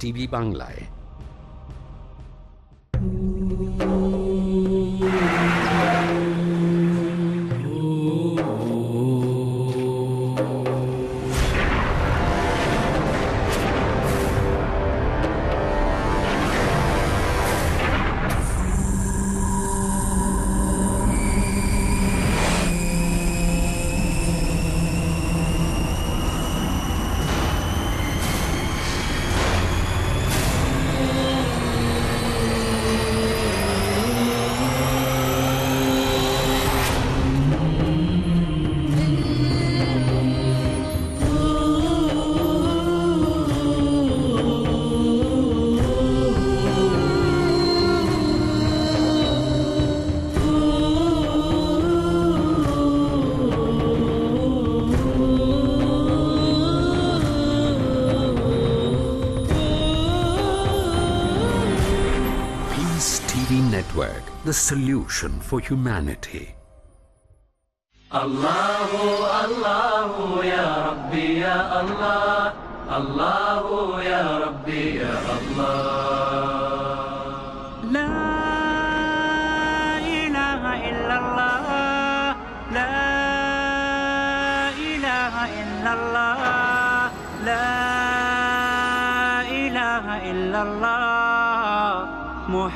TV বাংলায় Network, the solution for humanity. Ya Rabbi, Ya Allah, Ya Rabbi, Ya Allah.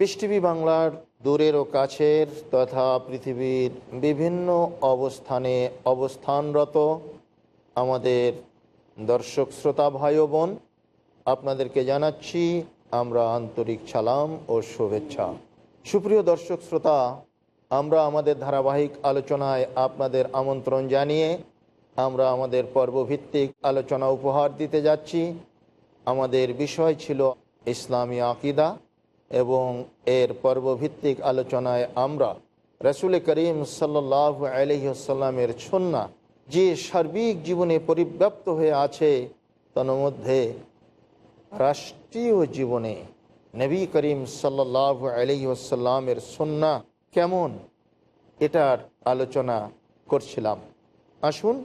পৃষ্টিভি বাংলার দূরের ও কাছের তথা পৃথিবীর বিভিন্ন অবস্থানে অবস্থানরত আমাদের দর্শক শ্রোতা ভাই বোন, আপনাদেরকে জানাচ্ছি আমরা আন্তরিক সালাম ও শুভেচ্ছা। সুপ্রিয় দর্শক শ্রোতা, আমরা আমাদের ধারাবাহিক আলোচনায় আপনাদের আমন্ত্রণ জানিয়ে আমরা আমাদের পর্বভিত্তিক আলোচনা উপহার দিতে যাচ্ছি। আমাদের বিষয় ছিল ইসলামী আকিদা। এবং এর পর্বভিত্তিক আলোচনায় আমরা রসুল করিম সাল্লাহ আলহিসাল্লামের ছন্না যে সার্বিক জীবনে পরিব্যাপ্ত হয়ে আছে, তন্মধ্যে রাষ্ট্রীয় জীবনে নবী করিম সাল্লাহ আলহিসাল্লামের সন্না কেমন, এটার আলোচনা করছিলাম। আসুন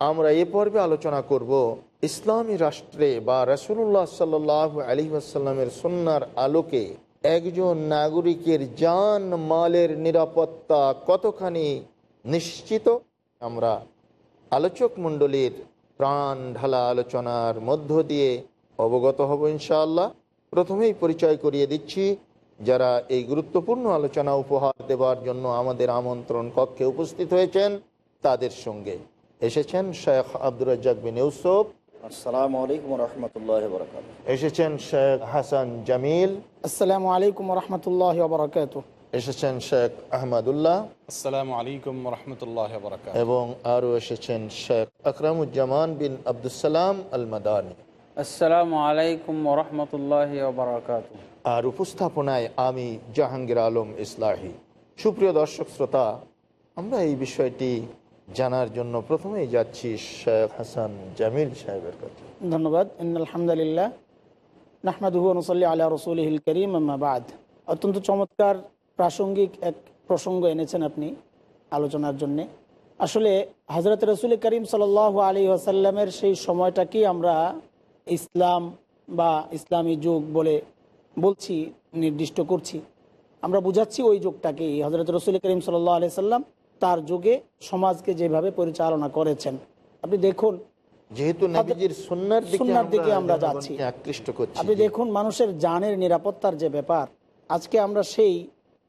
আমরা এ পর্বে আলোচনা করব ইসলামী রাষ্ট্রে বা রসুল্লাহ সাল্লাহ আলী আসাল্লামের সন্ন্যার আলোকে একজন নাগরিকের যান মালের নিরাপত্তা কতখানি নিশ্চিত? আমরা আলোচক মণ্ডলীর প্রাণ ঢালা আলোচনার মধ্য দিয়ে অবগত হব ইনশাআল্লাহ। প্রথমেই পরিচয় করিয়ে দিচ্ছি, যারা এই গুরুত্বপূর্ণ আলোচনা উপহার দেওয়ার জন্য আমাদের আমন্ত্রণ কক্ষে উপস্থিত হয়েছেন, তাদের সঙ্গে এসেছেন শেখ আব্দুর রাজ্জাক বিন ইউসুফ। আসসালামু আলাইকুম রহমতুল্লাহ বরকাত এসেছেন শেখ হাসান জামিল। আসসালামু আলাইকুম রহমতুল্লাহ বরকাত এসেছেন শেখ আহমদুল্লাহ। আসসালামু আলাইকুম রহমতুল্লাহ বরকাত এবং আরও এসেছেন শেখ আকরামুজ্জামান বিন আবদুসালাম আল মাদানী আসসালামু আলাইকুম রহমতুল্লাহ বারকাত আর উপস্থাপনায় আমি জাহাঙ্গীর আলম ইসলাহি। সুপ্রিয় দর্শক শ্রোতা আমরা এই বিষয়টি জানার জন্য প্রথমেই যাচ্ছি শেখ হাসান জামিল সাহেবের কাছে। ধন্যবাদ। আলহামদুলিল্লাহ নাহমাদুহু নসল্লি আল্লাহ রসুল হিল করিম আম্মাবাদ অত্যন্ত চমৎকার প্রাসঙ্গিক এক প্রসঙ্গ এনেছেন আপনি আলোচনার জন্যে। আসলে হজরত রসুল করিম সাল আলী আসাল্লামের সেই সময়টাকেই আমরা ইসলাম বা ইসলামী যুগ বলে বলছি, নির্দিষ্ট করছি? আমরা বুঝাচ্ছি ওই যুগটাকেই। হজরত রসুল করিম সাল্লাহ আলি সাল্লাম তার যুগে সমাজকে যেভাবে পরিচালনা করেছেন। আপনি দেখুন যেহেতু সুন্নার দিকে আমরা যাচ্ছি। আপনি দেখুন মানুষের জানের নিরাপত্তার যে ব্যাপার আজকে আমরা সেই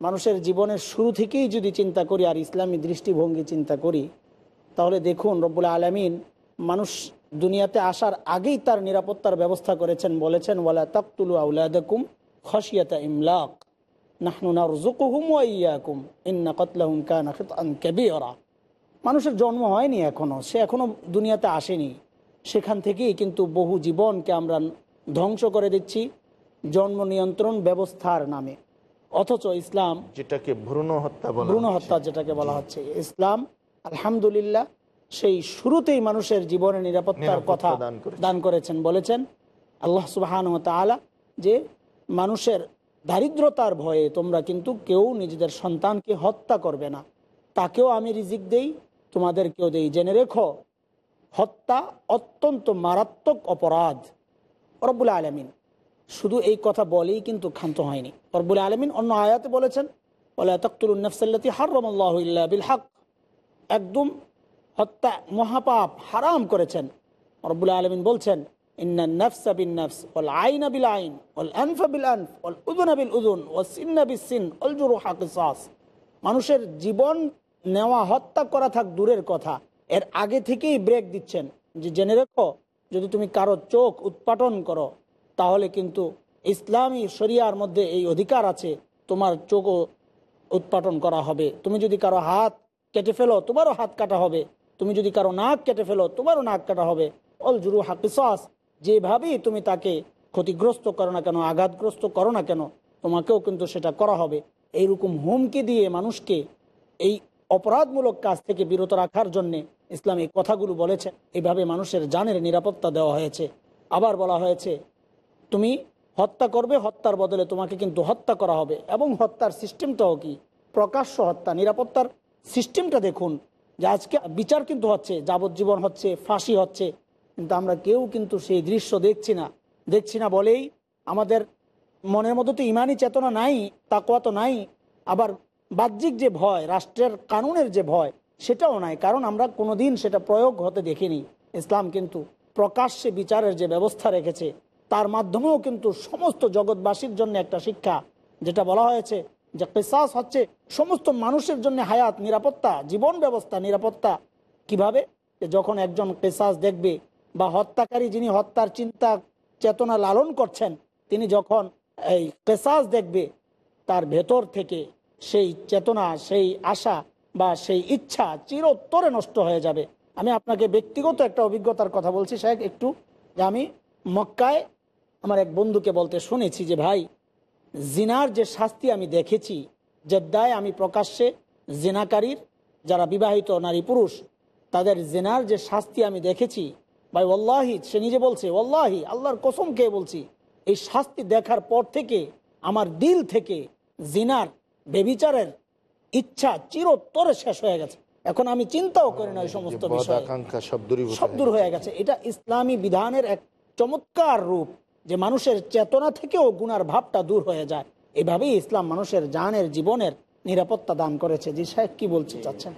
মানুষের জীবনের শুরু থেকেই যদি চিন্তা করি আর ইসলামী দৃষ্টিভঙ্গি চিন্তা করি তাহলে দেখুন রব্বুল আলমিন মানুষ দুনিয়াতে আসার আগেই তার নিরাপত্তার ব্যবস্থা করেছেন বলেছেন ওয়ালা তাকতুলু আউলাদাকুম খসিয়াতা ইমলাক। মানুষের জন্ম হয়নি এখনও সে এখনও দুনিয়াতে আসেনি। সেখান থেকেই কিন্তু বহু জীবনকে আমরা ধ্বংস করে দিচ্ছি জন্ম নিয়ন্ত্রণ ব্যবস্থার নামে। অথচ ইসলাম যেটাকে ভ্রূণ হত্যা ভ্রূণ হত্যা যেটাকে বলা হচ্ছে। ইসলাম আলহামদুলিল্লাহ সেই শুরুতেই মানুষের জীবনের নিরাপত্তার কথা দান করেছেন। দান করেছেন বলেছেন আল্লাহ সুবাহান তালা যে মানুষের দারিদ্রতার ভয়ে তোমরা কিন্তু কেউ নিজেদের সন্তানকে হত্যা করবে না। তাকেও আমি রিজিক দেই, তোমাদেরকেও দেই। জেনে রেখো, হত্যা অত্যন্ত মারাত্মক অপরাধ। রব্বুল আলমিন। শুধু এই কথা বলেই কিন্তু ক্ষান্ত হয়নি। রব্বুল আলমিন অন্য আয়াতে বলেছেন বলে বিল হক একদম হত্যা মহাপাপ হারাম করেছেন। রব্বুল আলমিন বলছেন আইনা আইন বিল আনফ উদুনা সিন হাকিসাস মানুষের জীবন নেওয়া, হত্যা করা থাক দূরের কথা। এর আগে থেকেই ব্রেক দিচ্ছেন যে, জেনে রেখো, যদি তুমি কারও চোখ উৎপাটন করো, তাহলে কিন্তু ইসলামী শরিয়ার মধ্যে এই অধিকার আছে, তোমার চোখও উৎপাটন করা হবে। তুমি যদি কারও হাত কেটে ফেলো, তোমারও হাত কাটা হবে। তুমি যদি কারও নাক কেটে ফেলো, তোমারও নাক কাটা হবে। অল জুরু হাকিসাস যেভাবেই তুমি তাকে ক্ষতিগ্রস্ত করো না কেন, আঘাতগ্রস্ত করো না কেন, তোমাকেও কিন্তু সেটা করা হবে। এইরকম হুমকি দিয়ে মানুষকে এই অপরাধমূলক কাজ থেকে বিরত রাখার জন্য ইসলাম এই কথাগুলো বলেছে। এইভাবে মানুষের জানের নিরাপত্তা দেওয়া হয়েছে। আবার বলা হয়েছে, তুমি হত্যা করবে, হত্যার বদলে তোমাকে কিন্তু হত্যা করা হবে। এবং হত্যার সিস্টেমটাও কি? প্রকাশ্য হত্যা, নিরাপত্তার সিস্টেমটা দেখুন যে আজকে বিচার কিন্তু হচ্ছে, যাবজ্জীবন হচ্ছে, ফাঁসি হচ্ছে কিন্তু আমরা কেউ কিন্তু সেই দৃশ্য দেখছি না। দেখছি না বলেই আমাদের মনের মধ্যে তো ইমানি চেতনা নাই তাকোয়া তো নাই, আবার বাহ্যিক যে ভয়, রাষ্ট্রের কানুনের যে ভয়, সেটাও নাই, কারণ আমরা কোনোদিন সেটা প্রয়োগ হতে দেখিনি। ইসলাম কিন্তু প্রকাশ্যে বিচারের যে ব্যবস্থা রেখেছে, তার মাধ্যমেও কিন্তু সমস্ত জগৎবাসীর জন্য একটা শিক্ষা, যেটা বলা হয়েছে যে কেসাস হচ্ছে সমস্ত মানুষের জন্য হায়াত, নিরাপত্তা, জীবন ব্যবস্থা, নিরাপত্তা। কীভাবে? যখন একজন কেসাস দেখবে বা হত্যাকারী যিনি হত্যার চিন্তা, চেতনা লালন করছেন, তিনি যখন এই কেসাস দেখবে, তার ভেতর থেকে সেই চেতনা, সেই আশা বা সেই ইচ্ছা চিরোত্তরে নষ্ট হয়ে যাবে। আমি আপনাকে ব্যক্তিগত একটা অভিজ্ঞতার কথা বলছি সাহেব একটু যে আমি মক্কায় আমার এক বন্ধুকে বলতে শুনেছি যে, ভাই, জিনার যে শাস্তি আমি দেখেছি, জেদ্দায় আমি প্রকাশ্যে জিনাকারীর, যারা বিবাহিত নারী পুরুষ, তাদের জেনার যে শাস্তি আমি দেখেছি ভাই ওল্লাহি সে নিজে বলছে ওল্লাহি আল্লাহর কসম কে বলছি এই শাস্তি দেখার পর থেকে আমার দিল থেকে জিনার বেবিচারের ইচ্ছা চিরোত্তরে শেষ হয়ে গেছে। এখন আমি চিন্তাও করি না ওই সমস্ত যে বিষয়ে। আকাঙ্ক্ষা সব দূর হয়ে গেছে। এটা ইসলামী বিধানের এক চমৎকার রূপ যে মানুষের চেতনা থেকেও গুনার ভাবটা দূর হয়ে যায়। এভাবেই ইসলাম মানুষের জানের জীবনের নিরাপত্তা দান করেছে। জি সাহেব কি বলতে চাচ্ছেন?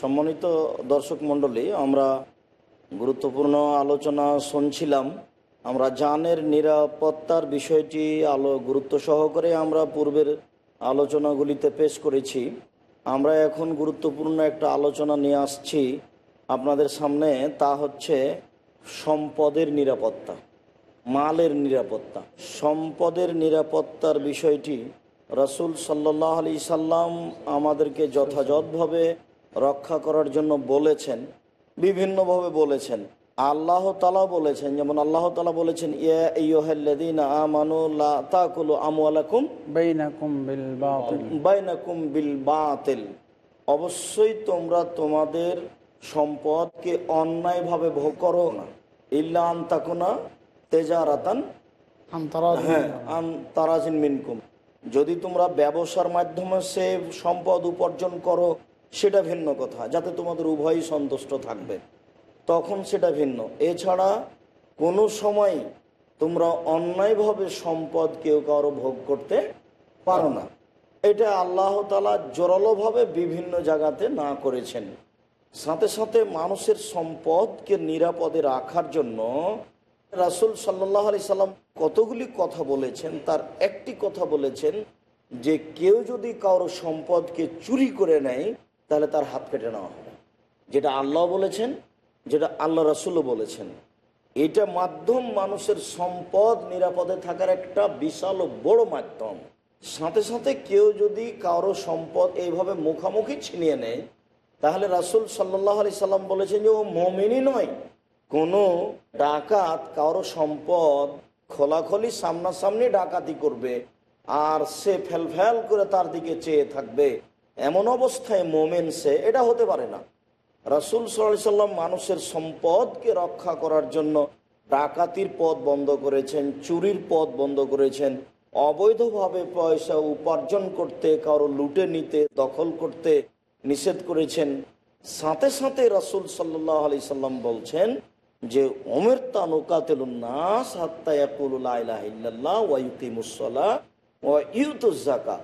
সম্মানিত দর্শক মণ্ডলী আমরা গুরুত্বপূর্ণ আলোচনা শুনছিলাম। আমরা জানের নিরাপত্তার বিষয়টি আলো গুরুত্ব সহকারে আমরা পূর্বের আলোচনাগুলিতে পেশ করেছি। আমরা এখন গুরুত্বপূর্ণ একটা আলোচনা নিয়ে আসছি আপনাদের সামনে, তা হচ্ছে সম্পদের নিরাপত্তা, মালের নিরাপত্তা। সম্পদের নিরাপত্তার বিষয়টি রসুল সাল্লাহ আলি সাল্লাম আমাদেরকে যথাযথভাবে রক্ষা করার জন্য বলেছেন। বিভিন্নভাবে বলেছেন। আল্লাহ তালা বলেছেন যেমন আল্লাহ তালা বলেছেন অবশ্যই তোমরা তোমাদের সম্পদকে অন্যায়ভাবে ভোগ করো না। ইল্লা আন তাকুনা তেজারাতান। হ্যাঁ তারাজিন মিনকুম। যদি তোমরা ব্যবসার মাধ্যমে সে সম্পদ উপার্জন করো সেটা ভিন্ন কথা, যাতে তোমাদের উভয়ই সন্তুষ্ট থাকবে। তখন সেটা ভিন্ন। এছাড়া কোনো সময় তোমরা অন্যায়ভাবে সম্পদ কেউ কারও ভোগ করতে পারো না। এটা আল্লাহ তালা জোরালোভাবে বিভিন্ন জায়গাতে না করেছেন। সাথে সাথে মানুষের সম্পদকে নিরাপদে রাখার জন্য রাসুল সাল্লাহ আলি সাল্লাম কতগুলি কথা বলেছেন, তার একটি কথা বলেছেন যে কেউ যদি কারও সম্পদকে চুরি করে নেয় তাহলে তার হাত কেটে নেওয়া হবে। যেটা আল্লাহ বলেছেন, যেটা আল্লাহ রাসুলও বলেছেন। এটা মাধ্যম মানুষের সম্পদ নিরাপদে থাকার একটা বিশাল বড় মাধ্যম। সাথে সাথে কেউ যদি কারও সম্পদ এইভাবে মুখামুখি ছিনিয়ে নেয়, তাহলে রাসুল সাল্লাহ আলি সাল্লাম বলেছেন যে ও মমিনই নয়। কোনো ডাকাত কারও সম্পদ খোলাখলি সামনাসামনি ডাকাতি করবে আর সে ফেল ফেল করে তার দিকে চেয়ে থাকবে। এমন অবস্থায় মোমেন সে, এটা হতে পারে না। রাসুল সাল্লাহ সাল্লাম মানুষের সম্পদকে রক্ষা করার জন্য ডাকাতির পথ বন্ধ করেছেন, চুরির পথ বন্ধ করেছেন, অবৈধভাবে পয়সা উপার্জন করতে, কারও লুটে নিতে, দখল করতে নিষেধ করেছেন। সাথে সাথে রাসুল সাল্লাহ আলি সাল্লাম বলছেন যে ওমের তানুকাতেলুন্নাস হাত্তায়াকুল্লাহ ওয়াইতিমুসলা ও ইউতুজাকা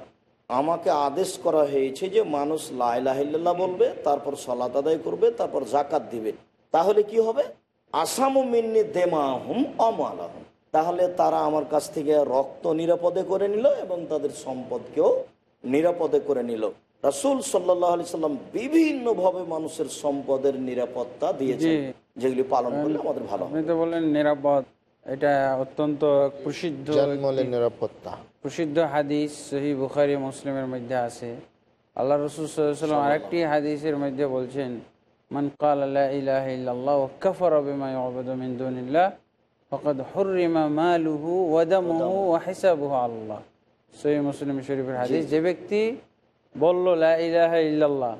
আমাকে আদেশ করা হয়েছে যে মানুষ লাইলাহিল্লাহ বলবে তারপর সলাত আদায় করবে তারপর জাকাত দিবে। তাহলে কি হবে? আসামু মিন্নি দেমাহুম অমালাহুম তাহলে তারা আমার কাছ থেকে রক্ত নিরাপদে করে নিল এবং তাদের সম্পদকেও নিরাপদে করে নিল। রাসুল সাল্লাহ আলি সাল্লাম বিভিন্নভাবে মানুষের সম্পদের নিরাপত্তা দিয়েছেন জি। যেগুলি পালন করলে আমাদের ভালো হবে। আপনি তো বললেন নিরাপদ এটা অত্যন্ত প্রসিদ্ধ নিরাপত্তা। প্রসিদ্ধ হাদিস সহি বুখারি মুসলিমের মধ্যে আছে। আল্লাহ রসুল সাল্লাম আরেকটি হাদিসের মধ্যে বলছেন মান কাল আল্লাহ ইলাহ ইল্লাল্লাহ ওয়া কাফারা বিমা ইউবুদু মিন দুনিল্লাহ ফাকাদ হুররিমা মালুহু ওয়া দামুহু ওয়া হিসাবুহু আল্লাহ। সহি মুসলিম শরীফের হাদিস যে ব্যক্তি বলল লা ইলাহা ইল্লাল্লাহ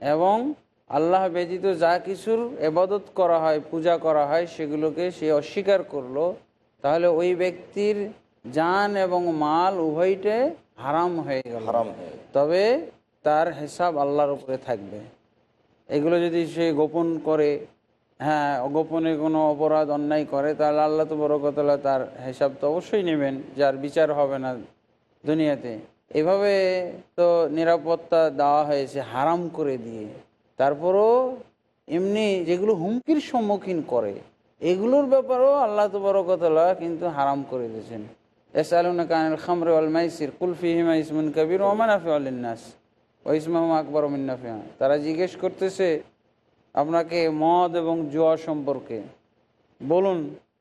এবং আল্লাহ ব্যতীত যা কিছুর এবাদত করা হয় পূজা করা হয় সেগুলোকে সে অস্বীকার করল তাহলে ওই ব্যক্তির জান এবং মাল উভয়টে হারাম হয়ে গেল। হারাম তবে তার হিসাব আল্লাহর উপরে থাকবে। এগুলো যদি সে গোপন করে হ্যাঁ গোপনে কোনো অপরাধ অন্যায় করে তাহলে আল্লাহ তো বড় কথা তার হিসাব তো অবশ্যই নেবেন যার বিচার হবে না দুনিয়াতে। এভাবে তো নিরাপত্তা দেওয়া হয়েছে হারাম করে দিয়ে। তারপরও এমনি যেগুলো হুমকির সম্মুখীন করে এগুলোর ব্যাপারেও আল্লাহ তো বড় কথা কিন্তু হারাম করে দিয়েছেন। মাইসির কুলফি ইসমুন কবির ও আকবর তারা জিজ্ঞেস করতেছে আপনাকে মদ এবং জুয়া সম্পর্কে বলুন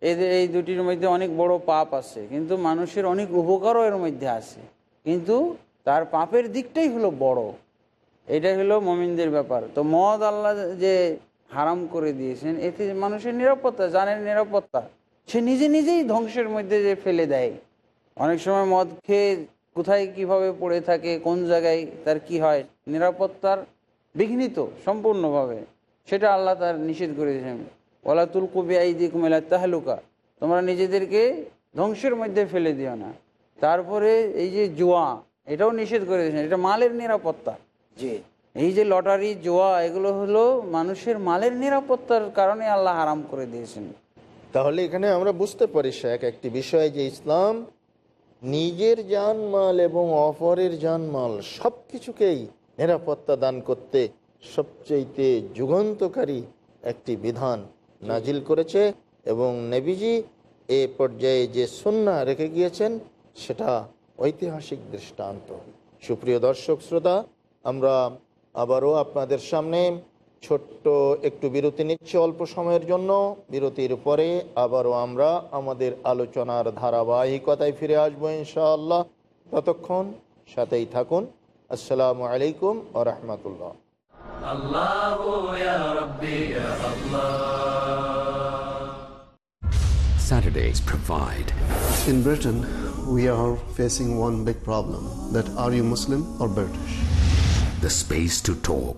এদের এই দুটির মধ্যে অনেক বড় পাপ আছে, কিন্তু মানুষের অনেক উপকারও এর মধ্যে আছে, কিন্তু তার পাপের দিকটাই হলো বড়। এটাই হলো মমিনদের ব্যাপার। তো মদ আল্লাহ যে হারাম করে দিয়েছেন, এতে মানুষের নিরাপত্তা, জানের নিরাপত্তা, সে নিজে নিজেই ধ্বংসের মধ্যে যে ফেলে দেয়। অনেক সময় মদ খেয়ে কোথায় কীভাবে পড়ে থাকে কোন জায়গায় তার কি হয় নিরাপত্তার বিঘ্নিত সম্পূর্ণভাবে। সেটা আল্লাহ তার নিষেধ করে দিয়েছেন ওলাতুল কবি আইদি কুমেলা তাহলুকা। তোমরা নিজেদেরকে ধ্বংসের মধ্যে ফেলে দিও না। তারপরে এই যে জুয়া এটাও নিষেধ করে দিয়েছেন এটা মালের নিরাপত্তা। যে এই যে লটারি জোয়া এগুলো হলো মানুষের মালের নিরাপত্তার কারণে আল্লাহ হারাম করে দিয়েছেন। তাহলে এখানে আমরা বুঝতে পারি শেখ একটি বিষয় যে ইসলাম নিজের জানমাল এবং অপরের জানমাল সব কিছুকেই নিরাপত্তা দান করতে সবচেয়ে যুগান্তকারী একটি বিধান নাজিল করেছে এবং নেবিজি এ পর্যায়ে যে সন্না রেখে গিয়েছেন, সেটা ঐতিহাসিক দৃষ্টান্ত। সুপ্রিয় দর্শক, শ্রোতা, আমরা আবারও আপনাদের সামনে ছোট্ট একটু বিরতি নিচ্ছে অল্প সময়ের জন্য। বিরতির পরে আবারও আমরা আমাদের আলোচনার ধারাবাহিকতায় ফিরে আসব ইনশাআল্লাহ। ততক্ষণ সাথেই থাকুন। আসসালামু আলাইকুম আ রহমতুল্লাহ। Saturdays provide. In Britain, we are facing one big problem that are you Muslim or British? The space to talk.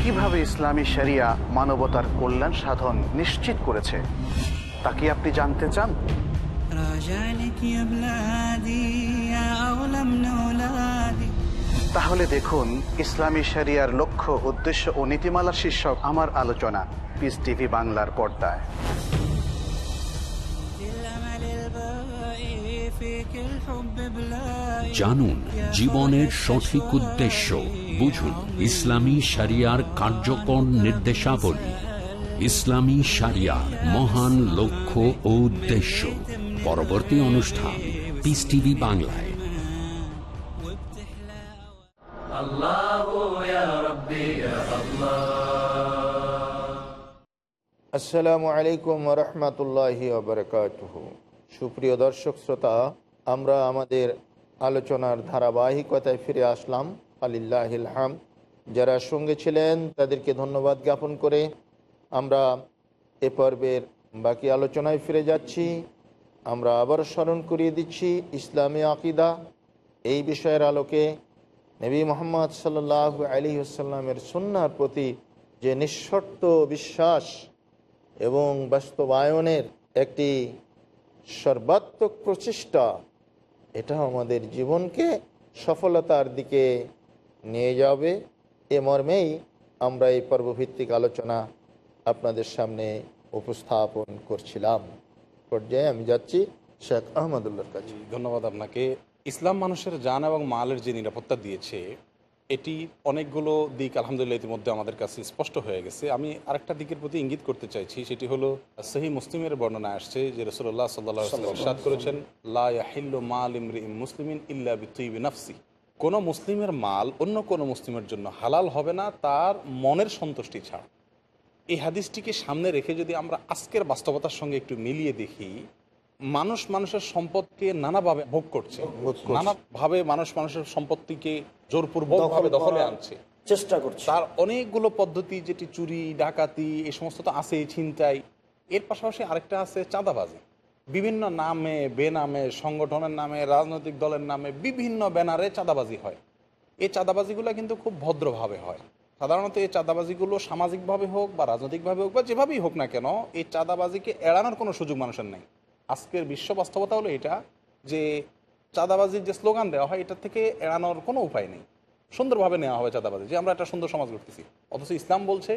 কিভাবে ইসলামী শরিয়া মানবতার কল্যাণ সাধন নিশ্চিত করেছে তা কি আপনি জানতে চান راجعلك يا بلادي يا أغلى من أولادي তাহলে দেখুন ইসলামী শরিয়ার লক্ষ্য উদ্দেশ্য ও নীতিমালা শীর্ষক আমার আলোচনা পিস টিভি বাংলার পর্দায় الأمل الباقي فيك الحب بلاقي জানুন জীবনের সঠিক উদ্দেশ্য বুঝুন ইসলামী সারিয়ার কার্যকর নির্দেশাবলী। ইসলামী সারিয়ার মহান লক্ষ্য ও উদ্দেশ্য। পরবর্তী অনুষ্ঠান পিস টিভি বাংলায়। আসসালামু আলাইকুম রহমতুল্লাহ সুপ্রিয় দর্শক শ্রোতা আমরা আমাদের আলোচনার ধারাবাহিকতায় ফিরে আসলাম। আলিল্লাহিল হাম যারা সঙ্গে ছিলেন, তাদেরকে ধন্যবাদ জ্ঞাপন করে আমরা এ পর্বের বাকি আলোচনায় ফিরে যাচ্ছি। আমরা আবার স্মরণ করিয়ে দিচ্ছি ইসলামী আকিদা। এই বিষয়ের আলোকে নবী মোহাম্মদ সাল্লাহ আলী আসাল্লামের সুন্নার প্রতি যে নিঃশর্ত বিশ্বাস এবং বাস্তবায়নের একটি সর্বাত্মক প্রচেষ্টা এটা আমাদের জীবনকে সফলতার দিকে নিয়ে যাবে। এ মর্মেই আমরা এই পর্বভিত্তিক আলোচনা আপনাদের সামনে উপস্থাপন করছিলাম। পর্যায়ে আমি যাচ্ছি শেখ আহমদুল্লার কাছে। ধন্যবাদ আপনাকে। ইসলাম মানুষের জান এবং মালের যে নিরাপত্তা দিয়েছে এটি অনেকগুলো দিক আলহামদুলিল্লাহ ইতিমধ্যে আমাদের কাছে স্পষ্ট হয়ে গেছে। আমি আরেকটা দিকের প্রতি ইঙ্গিত করতে চাইছি, সেটি হলো, সহি মুসলিমের বর্ণনা আসছে যে রসুল্লাহ সাল্লাহ করেছেন লাহিল্ল মাল ইমরি ইল্লা নাফসি। কোনো মুসলিমের মাল অন্য কোনো মুসলিমের জন্য হালাল হবে না, তার মনের সন্তুষ্টি ছাড়া। এই হাদিসটিকে সামনে রেখে যদি আমরা আজকের বাস্তবতার সঙ্গে একটু মিলিয়ে দেখি মানুষ মানুষের সম্পদকে নানাভাবে ভোগ করছে। নানাভাবে মানুষ মানুষের সম্পত্তিকে জোরপূর্বক ভাবে দখলে আনছে। চেষ্টা করছে। তার অনেকগুলো পদ্ধতি যেটি চুরি ডাকাতি এই সমস্ত তো আছে ছিনতাই এর পাশাপাশি আরেকটা আছে চাঁদাবাজি। বিভিন্ন নামে বেনামে সংগঠনের নামে রাজনৈতিক দলের নামে বিভিন্ন ব্যানারে চাঁদাবাজি হয়। এই চাঁদাবাজিগুলো কিন্তু খুব ভদ্রভাবে হয়। সাধারণত এই চাঁদাবাজিগুলো সামাজিকভাবে হোক বা রাজনৈতিকভাবে হোক বা যেভাবেই হোক না কেন এই চাঁদাবাজিকে এড়ানোর কোনো সুযোগ মানুষের নেই। আজকের বিশ্ব বাস্তবতা হলো এটা যে চাঁদাবাজির যে স্লোগান দেওয়া হয় এটা থেকে এড়ানোর কোনো উপায় নেই। সুন্দরভাবে নেওয়া হবে চাঁদাবাজি যে আমরা একটা সুন্দর সমাজ করতেছি অথচ ইসলাম বলছে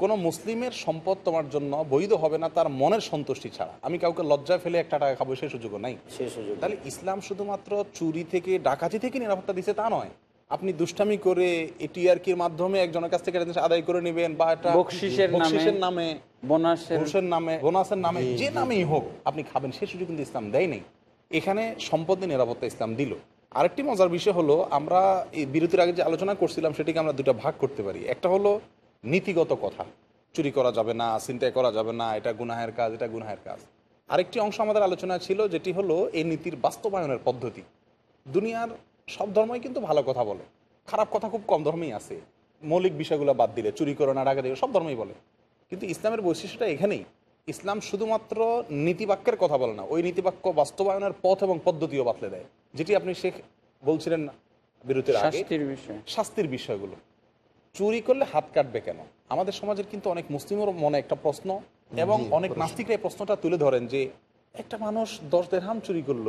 কোনো মুসলিমের সম্পদ তোমার জন্য বৈধ হবে না তার মনের সন্তুষ্টি ছাড়া। আমি কাউকে লজ্জায় ফেলে একটা টাকা খাব সেই সুযোগও নাই। সেই সুযোগ তাহলে ইসলাম শুধুমাত্র চুরি থেকে ডাকাতি থেকে নিরাপত্তা দিচ্ছে তা নয়। আপনি দুষ্টামি করে এটিআরকির মাধ্যমে একজনের কাছ থেকে আদায় করে নেবেন বা একটা বকশিসের নামে, বোনাসের নামে বোনাসের নামে যে নামেই হোক আপনি খাবেন। সে সুযোগ কিন্তু ইসলাম দেয় নেই এখানে সম্পদের নিরাপত্তা ইসলাম দিল। আরেকটি মজার বিষয় হলো আমরা এই বিরতির আগে যে আলোচনা করছিলাম সেটিকে আমরা দুটা ভাগ করতে পারি। একটা হলো নীতিগত কথা। চুরি করা যাবে না চিন্তায় করা যাবে না এটা গুনাহের কাজ এটা গুনাহের কাজ। আরেকটি অংশ আমাদের আলোচনা ছিল যেটি হলো এই নীতির বাস্তবায়নের পদ্ধতি। দুনিয়ার সব ধর্মই কিন্তু ভালো কথা বলে। খারাপ কথা খুব কম ধর্মেই আছে। মৌলিক বিষয়গুলো বাদ দিলে চুরি করো না ডাকাতি সব ধর্মই বলে। কিন্তু ইসলামের বৈশিষ্ট্যটা এখানেই। ইসলাম শুধুমাত্র নীতিবাক্যের কথা বলে না ওই নীতিবাক্য বাস্তবায়নের পথ এবং পদ্ধতিও বাতলে দেয়। যেটি আপনি শেখ বলছিলেন বিরতির শাস্তির বিষয়। শাস্তির বিষয়গুলো। চুরি করলে হাত কাটবে কেন? আমাদের সমাজের কিন্তু অনেক মুসলিমের মনে একটা প্রশ্ন এবং অনেক নাস্তিকরা এই প্রশ্নটা তুলে ধরেন যে একটা মানুষ দশ দেড় হাম চুরি করল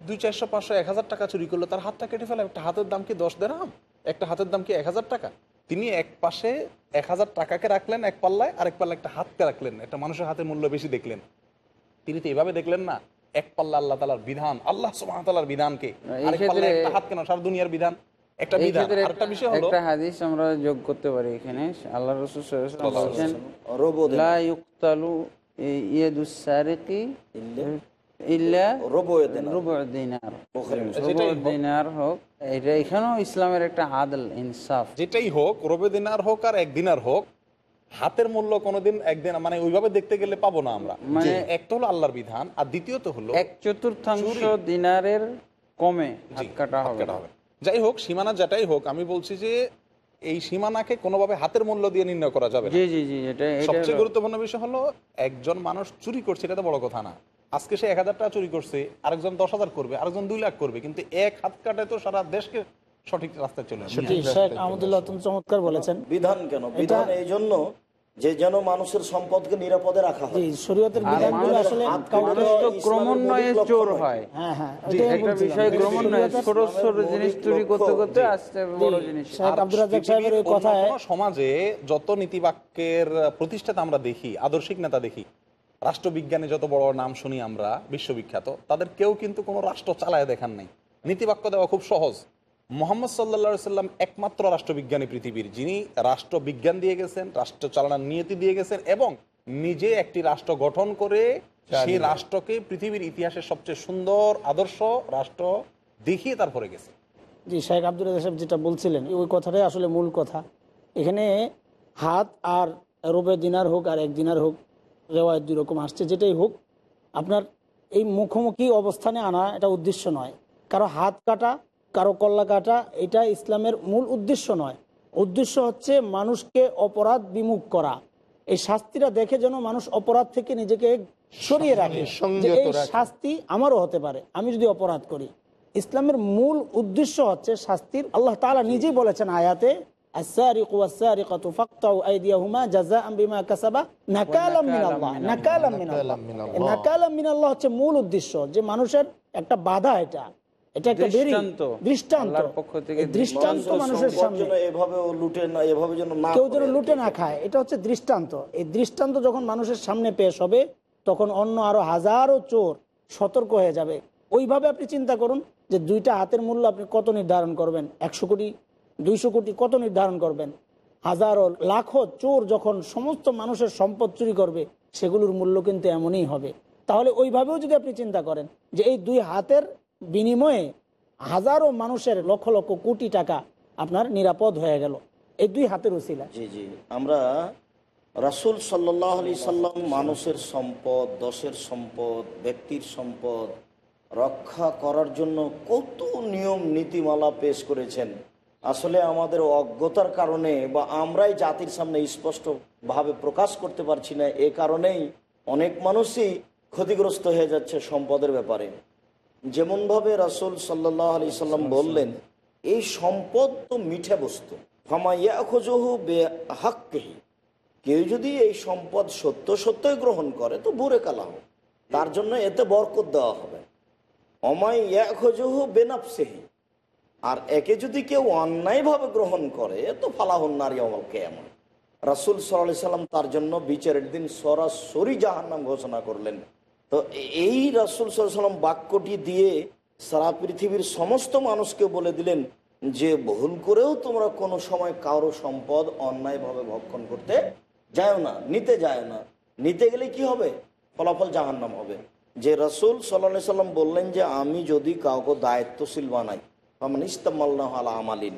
দুই চারশো পাঁচশো এক হাজার টাকা চুরি করল। তার হাতটা কেটে ফেলে একটা হাতের দাম কি দশ দেড়হাম একটা হাতের দাম কি এক হাজার টাকা? তিনি এক পাশে এক হাজার টাকাকে রাখলেন এক পাল্লায় আরেক পাল্লায় একটা হাতকে রাখলেন। একটা মানুষের হাতের মূল্য বেশি দেখলেন। তিনি তো এভাবে দেখলেন না এক পাল্লা আল্লাহ তালার বিধান আল্লাহ সুবাহ বিধানকে। আরেক একটা হাত কেন সারা দুনিয়ার বিধান। একটা এই বিধান। আরেকটা বিষয় হলো একটা হাদিস আমরা যোগ করতে পারি এখানে। আল্লাহ রসুল সাল্লাল্লাহু আলাইহি ওয়াসাল্লাম বলছেন লা ইউক্তালু ইয়াদুস সারিকি ইসলামের একটা আদল ইনসাফ। যেটাই হোক রবে দিনার হোক আর একদিনার হোক হাতের মূল্য কোনোদিন একদিন মানে ওইভাবে দেখতে গেলে পাবো না আমরা। মানে- একটা হলো আল্লাহর বিধান আর দ্বিতীয়ত হলো এক চতুর্থাংশ দিনারের কমে কাটা হবে। যাই হোক সীমানা যেটাই হোক আমি বলছি যে এই সীমানাকে কোনোভাবে হাতের মূল্য দিয়ে নির্ণয় করা যাবে জি জি জি এটা এটা সবচেয়ে গুরুত্বপূর্ণ বিষয় হলো একজন মানুষ চুরি করছে এটা তো বড় কথা না। আজকে সে এক হাজার টাকা চুরি করছে আরেকজন দশ হাজার করবে আরেকজন দুই লাখ করবে কিন্তু এক হাত কাটায় তো সারা দেশকে সঠিক রাস্তায় চলে আসবে। চমৎকার বলেছেন। বিধান কেন? বিধান এই জন্য যে যেন মানুষের সম্পদকে নিরাপদে রাখা হয়। শরীয়তের বিধানগুলো আসলে ক্রমান্বয়ে চোর হ্যাঁ। হ্যাঁ একটা বিষয় ক্রমান্বয়ে ছোট ছোট জিনিস চুরি করতে করতে জি। বড় জিনিস। শেখ আব্দুর রাজ্জাক সাহেবের এই কথায় সমাজে যত নীতিবাক্যের প্রতিষ্ঠাতা আমরা দেখি আদর্শিক নেতা দেখি রাষ্ট্রবিজ্ঞানে যত বড় নাম শুনি আমরা বিশ্ববিখ্যাত তাদের কেউ কিন্তু কোনো রাষ্ট্র চালায় দেখান নাই। নীতিবাক্য দেওয়া খুব সহজ। মোহাম্মদ সাল্লা সাল্লাম একমাত্র রাষ্ট্রবিজ্ঞানী পৃথিবীর যিনি রাষ্ট্রবিজ্ঞান দিয়ে গেছেন রাষ্ট্র চালানোর নিয়তি দিয়ে গেছেন এবং নিজে একটি রাষ্ট্র গঠন করে সেই রাষ্ট্রকে পৃথিবীর ইতিহাসের সবচেয়ে সুন্দর আদর্শ রাষ্ট্র দেখিয়ে তারপরে গেছে। জি শেখ আব্দুল সাহেব যেটা বলছিলেন ওই কথাটাই আসলে মূল কথা। এখানে হাত আর রুবে দিনার হোক আর এক দিনার হোক রেওয়ায়ত দুই রকম আসছে যেটাই হোক আপনার এই মুখোমুখি অবস্থানে আনা এটা উদ্দেশ্য নয়। কারও হাত কাটা কারও কল্লা কাটা এটা ইসলামের মূল উদ্দেশ্য নয়। উদ্দেশ্য হচ্ছে মানুষকে অপরাধ বিমুখ করা। এই শাস্তিটা দেখে যেন মানুষ অপরাধ থেকে নিজেকে সরিয়ে রাখে। যে এই শাস্তি আমারও হতে পারে আমি যদি অপরাধ করি। ইসলামের মূল উদ্দেশ্য হচ্ছে শাস্তির। আল্লাহ তালা নিজেই বলেছেন আয়াতে السارق والسارقة فاقطعوا أيديهما جزاء بما كسبا نكالا من الله نكالا من الله নাকালা মিন আল্লাহ হচ্ছে মূল উদ্দেশ্য যে মানুষের একটা বাধা এটা এটা একটা বেরি দৃষ্টান্ত। দৃষ্টান্ত আল্লাহর পক্ষ থেকে এই দৃষ্টান্ত মানুষের সম্পদ সামনে যেন এভাবে ও লুটে না এভাবে যেন না কেউ যেন করে। লুটে না খায় এটা হচ্ছে দৃষ্টান্ত এই দৃষ্টান্ত যখন মানুষের সামনে পেশ হবে তখন অন্য আরো হাজারো চোর সতর্ক হয়ে যাবে ওইভাবে আপনি চিন্তা করুন যে দুইটা হাতের মূল্য আপনি কত নির্ধারণ করবেন একশো কোটি দুইশো কোটি কত নির্ধারণ করবেন? হাজারো, লাখো চোর যখন সমস্ত মানুষের সম্পদ চুরি করবে, সেগুলোর মূল্য কিন্তু এমনই হবে। তাহলে ওইভাবেও যদি আপনি চিন্তা করেন যে এই দুই হাতের বিনিময়ে হাজারো মানুষের লক্ষ লক্ষ কোটি টাকা আপনার নিরাপদ হয়ে গেল। এই দুই হাতের উসিলা জি জি। আমরা রাসুল সাল্লাহ আলি সাল্লাম মানুষের সম্পদ দশের সম্পদ, ব্যক্তির সম্পদ রক্ষা করার জন্য কত নিয়ম, নীতিমালা পেশ করেছেন। আসলে আমাদের অজ্ঞতার কারণে বা আমরাই জাতির সামনে স্পষ্টভাবে প্রকাশ করতে পারছি না এ কারণেই অনেক মানুষই ক্ষতিগ্রস্ত হয়ে যাচ্ছে সম্পদের ব্যাপারে। যেমনভাবে রাসুল সাল্লাহ আলি সাল্লাম বললেন এই সম্পদ তো মিঠে বস্তু। ফামাইয়া খোঁজহু বে হাক্কেহি কেউ যদি এই সম্পদ সত্য সত্যই গ্রহণ করে তো বুরে কালাহ তার জন্য এতে বরকত দেওয়া হবে। অমাই খোঁজহু বেনাপসেহি আর একে যদি কেউ অন্যায়ভাবে গ্রহণ করে, তো ফালাহন নারী অমল কেমন রাসুল সাল্লাহ সাল্লাম তার জন্য বিচারের দিন সরাসরি জাহান্নাম ঘোষণা করলেন। তো এই রাসুল সাল্লাম বাক্যটি দিয়ে সারা পৃথিবীর সমস্ত মানুষকে বলে দিলেন যে, ভুল করেও তোমরা কোনো সময় কারও সম্পদ অন্যায়ভাবে ভক্ষণ করতে যায় না, নিতে যায় না। নিতে গেলে কি হবে? ফলাফল জাহান্নাম হবে। যে রসুল সাল্লাহ সাল্লাম বললেন যে, আমি যদি কাউকে দায়িত্বশীল বানাই আমার ইস্তামাল্লাহ আলা আমালিন।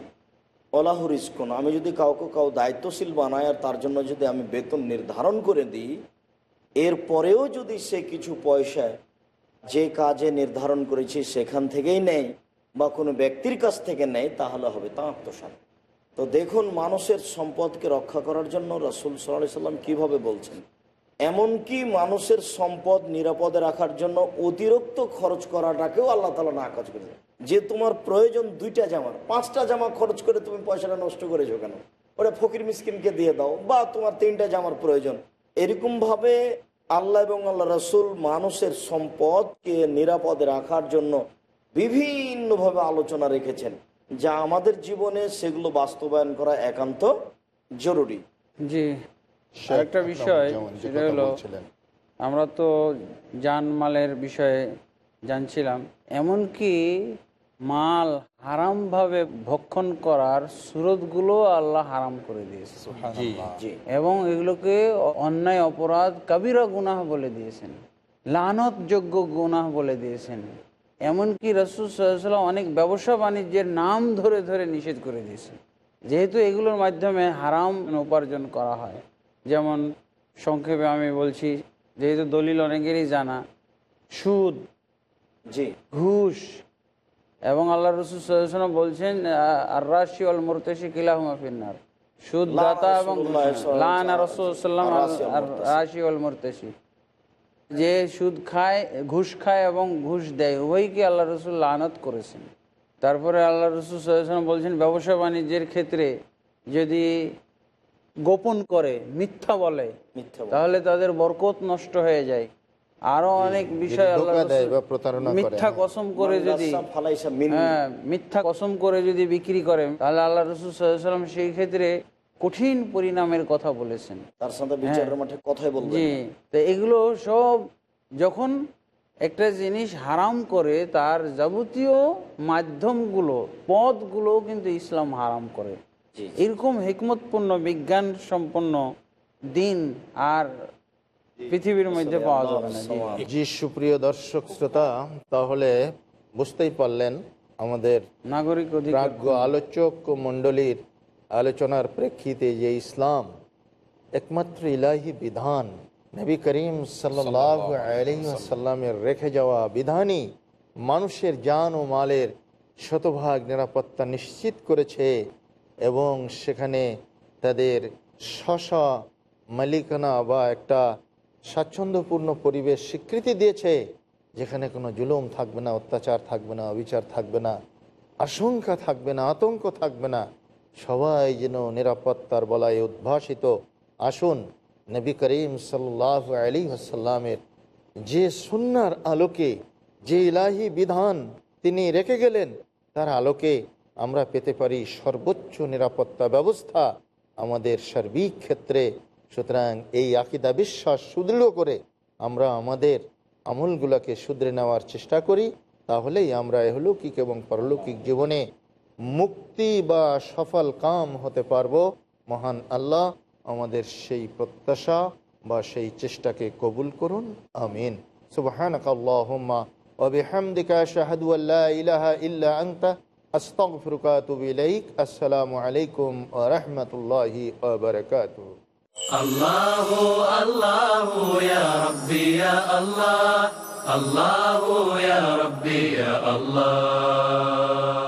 অলাহুর ইস্কুন আমি যদি কাউকে কাউ দায়িত্বশীল বানাই আর তার জন্য যদি আমি বেতন নির্ধারণ করে দিই এরপরেও যদি সে কিছু পয়সা যে কাজে নির্ধারণ করেছি সেখান থেকেই নেয় বা কোনো ব্যক্তির কাছ থেকে নেয়, তাহলে হবে তা আত্মসাত তো দেখুন, মানুষের সম্পদকে রক্ষা করার জন্য রসুল সাল্লাহ সাল্লাম কীভাবে বলছেন? এমনকি মানুষের সম্পদ নিরাপদে রাখার জন্য অতিরিক্ত খরচ করাটাকেও আল্লাহ তালা না কাজ করে যে তোমার প্রয়োজন দুইটা জামার পাঁচটা জামা খরচ করে তুমি পয়সাটা নষ্ট করেছ কেন? ওটা ফকির মিসকিনকে দিয়ে দাও, বা তোমার তিনটা জামার প্রয়োজন। এরকমভাবে আল্লাহ এবং আল্লাহ রসুল মানুষের সম্পদকে নিরাপদে রাখার জন্য বিভিন্নভাবে আলোচনা রেখেছেন, যা আমাদের জীবনে সেগুলো বাস্তবায়ন করা একান্ত জরুরি। জি। আরেকটা বিষয় সেটা হলো আমরা তো জানমালের বিষয়ে জানছিলাম এমনকি মাল হারামভাবে ভক্ষণ করার সুরতগুলো আল্লাহ হারাম করে দিয়েছে এবং এগুলোকে অন্যায় অপরাধ কাবিরা গুনাহ বলে দিয়েছেন লানতযোগ্য গুনাহ বলে দিয়েছেন। এমনকি রসুল সাল্লাম অনেক ব্যবসা বাণিজ্যের নাম ধরে ধরে নিষেধ করে দিয়েছেন। যেহেতু এগুলোর মাধ্যমে হারাম উপার্জন করা হয়। যেমন সংক্ষেপে আমি বলছি যেহেতু দলিল অনেকেরই জানা সুদ জি। ঘুষ এবং আল্লাহ রসুল বলছেন আর রাশি অল মুরতেশি কিলাহুমা ফিন্নার। সুদদাতা এবং রাসূলুল্লাহ সাল্লাল্লাহু লানা রসুল আর রাশি আর রাশি অল মুরতেশি। যে সুদ খায় ঘুষ খায় এবং ঘুষ দেয় উভয়কে আল্লাহ রসুল লানত করেছেন। তারপরে আল্লাহ রসুল সাল্লাম বলছেন ব্যবসা বাণিজ্যের ক্ষেত্রে যদি গোপন করে মিথ্যা বলে তাহলে তাদের বরকত নষ্ট হয়ে যায়। আরও অনেক বিষয় মিথ্যা হ্যাঁ। কসম করে যদি। হ্যাঁ মিথ্যা কসম করে যদি বিক্রি করে তাহলে আল্লাহ রসুল সাল্লাম সেই ক্ষেত্রে কঠিন পরিণামের কথা বলেছেন। তার সাথে বিচারের মাঠে কথাই বলবেন জি। তো এগুলো সব যখন একটা জিনিস হারাম করে তার যাবতীয় মাধ্যমগুলো পথগুলো কিন্তু ইসলাম হারাম করে। এরকম হিকমতপূর্ণ বিজ্ঞান সম্পন্ন দিন আর পৃথিবীর মধ্যে পাওয়া যাবে না। জি। সুপ্রিয় দর্শক শ্রোতা তাহলে বুঝতেই পারলেন আমাদের নাগরিক অধিকার প্রাজ্ঞ আলোচক মণ্ডলীর আলোচনার প্রেক্ষিতে যে ইসলাম একমাত্র ইলাহি বিধান নবী করিম সাল্লাহ আলহিসাল্লামের রেখে যাওয়া বিধানই মানুষের জান ও মালের শতভাগ নিরাপত্তা নিশ্চিত করেছে এবং সেখানে তাদের স্ব মালিকানা বা একটা স্বাচ্ছন্দ্যপূর্ণ পরিবেশ স্বীকৃতি দিয়েছে, যেখানে কোনো জুলুম থাকবে না, অত্যাচার থাকবে না, অবিচার থাকবে না, আশঙ্কা থাকবে না, আতঙ্ক থাকবে না। সবাই যেন নিরাপত্তার বলায় উদ্ভাসিত। আসুন, নবী করিম সাল্লাহ আলী আসাল্লামের যে সুন্নার আলোকে, যে ইলাহি বিধান তিনি রেখে গেলেন, তার আলোকে আমরা পেতে পারি সর্বোচ্চ নিরাপত্তা ব্যবস্থা আমাদের সার্বিক ক্ষেত্রে। সুতরাং এই আকিদা বিশ্বাস সুদৃঢ় করে আমরা আমাদের আমলগুলোকে শুধরে নেওয়ার চেষ্টা করি, তাহলেই আমরা এহলৌকিক এবং পরলৌকিক জীবনে মুক্তি বা সফল কাম হতে পারব। মহান আল্লাহ আমাদের সেই প্রত্যাশা বা সেই চেষ্টাকে কবুল করুন, আমিন। আল্লা ইলাহা أستغفرك إليك. السلام عليكم ورحمة الله وبركاته. الله الله يا ربي يا الله. الله يا ربي يا الله.